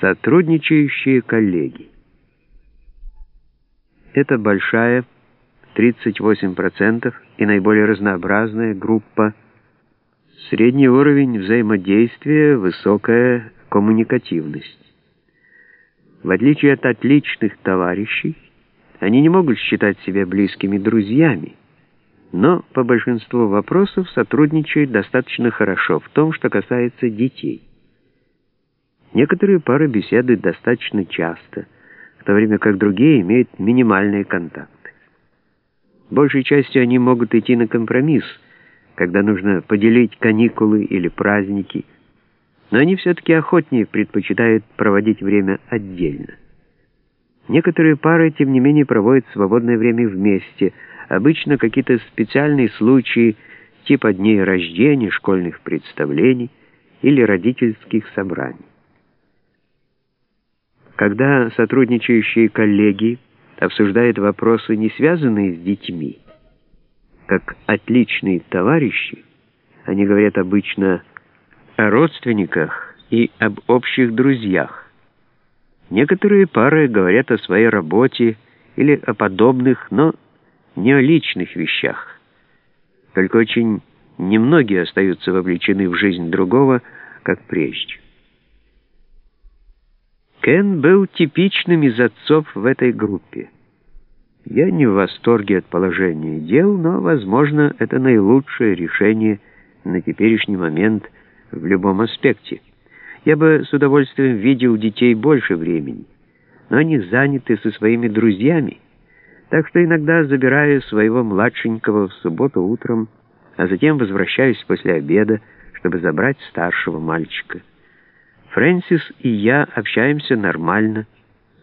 Сотрудничающие коллеги. Это большая, 38% и наиболее разнообразная группа. Средний уровень взаимодействия, высокая коммуникативность. В отличие от отличных товарищей, они не могут считать себя близкими друзьями, но по большинству вопросов сотрудничают достаточно хорошо в том, что касается детей. Некоторые пары беседуют достаточно часто, в то время как другие имеют минимальные контакты. Большей частью они могут идти на компромисс, когда нужно поделить каникулы или праздники, но они все-таки охотнее предпочитают проводить время отдельно. Некоторые пары, тем не менее, проводят свободное время вместе, обычно какие-то специальные случаи, типа дней рождения, школьных представлений или родительских собраний. Когда сотрудничающие коллеги обсуждают вопросы, не связанные с детьми, как отличные товарищи, они говорят обычно о родственниках и об общих друзьях. Некоторые пары говорят о своей работе или о подобных, но не о личных вещах. Только очень немногие остаются вовлечены в жизнь другого, как прежде. Кен был типичным из отцов в этой группе. Я не в восторге от положения дел, но, возможно, это наилучшее решение на теперешний момент в любом аспекте. Я бы с удовольствием видел детей больше времени, но они заняты со своими друзьями, так что иногда забираю своего младшенького в субботу утром, а затем возвращаюсь после обеда, чтобы забрать старшего мальчика. Фрэнсис и я общаемся нормально,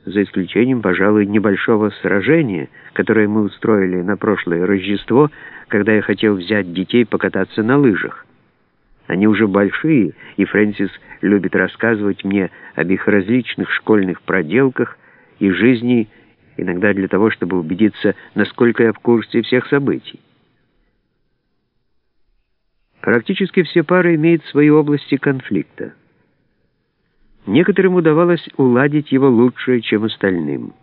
за исключением, пожалуй, небольшого сражения, которое мы устроили на прошлое Рождество, когда я хотел взять детей покататься на лыжах. Они уже большие, и Фрэнсис любит рассказывать мне об их различных школьных проделках и жизни, иногда для того, чтобы убедиться, насколько я в курсе всех событий. Практически все пары имеют свои области конфликта. Некоторым удавалось уладить его лучше, чем остальным.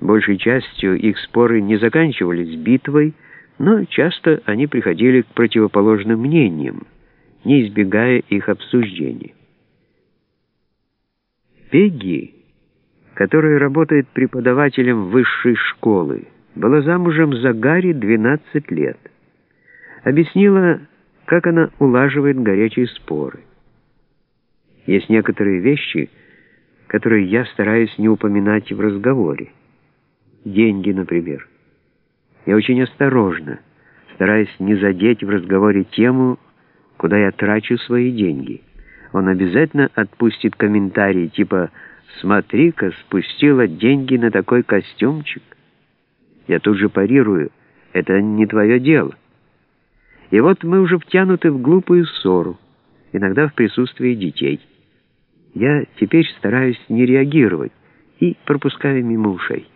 Большей частью их споры не заканчивались битвой, но часто они приходили к противоположным мнениям, не избегая их обсуждений. Пегги, которая работает преподавателем высшей школы, была замужем за Гарри 12 лет. Объяснила, как она улаживает горячие споры. Есть некоторые вещи, которые я стараюсь не упоминать в разговоре. Деньги, например. Я очень осторожно, стараюсь не задеть в разговоре тему, куда я трачу свои деньги. Он обязательно отпустит комментарий типа «Смотри-ка, спустила деньги на такой костюмчик». Я тут же парирую «Это не твое дело». И вот мы уже втянуты в глупую ссору, иногда в присутствии детей. Я теперь стараюсь не реагировать и пропускаю мимо ушей.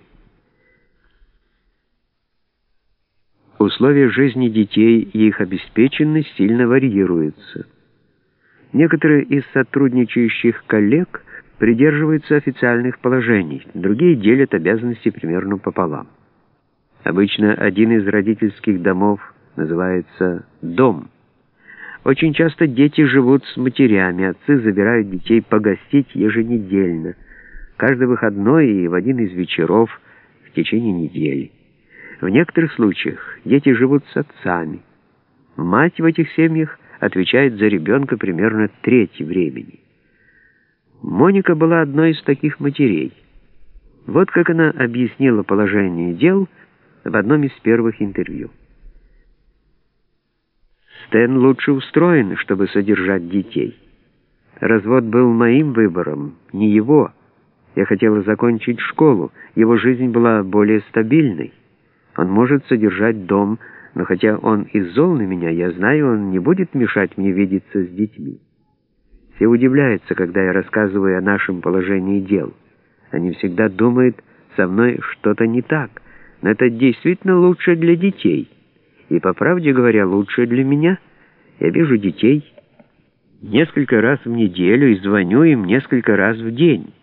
Условия жизни детей и их обеспеченность сильно варьируются. Некоторые из сотрудничающих коллег придерживаются официальных положений, другие делят обязанности примерно пополам. Обычно один из родительских домов называется «дом». Очень часто дети живут с матерями, отцы забирают детей погостить еженедельно, каждый выходной и в один из вечеров в течение недели. В некоторых случаях дети живут с отцами. Мать в этих семьях отвечает за ребенка примерно треть времени. Моника была одной из таких матерей. Вот как она объяснила положение дел в одном из первых интервью. Стэн лучше устроен, чтобы содержать детей. Развод был моим выбором, не его. Я хотела закончить школу, его жизнь была более стабильной. Он может содержать дом, но хотя он и зол на меня, я знаю, он не будет мешать мне видеться с детьми. Все удивляются, когда я рассказываю о нашем положении дел. Они всегда думают, со мной что-то не так, но это действительно лучше для детей» и, по правде говоря, лучше для меня. Я вижу детей несколько раз в неделю и звоню им несколько раз в день».